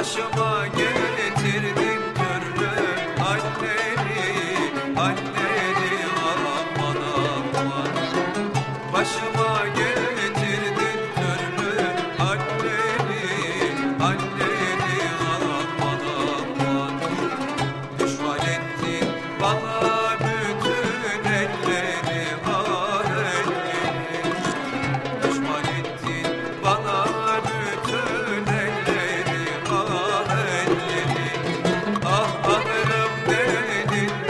başıma gel. You.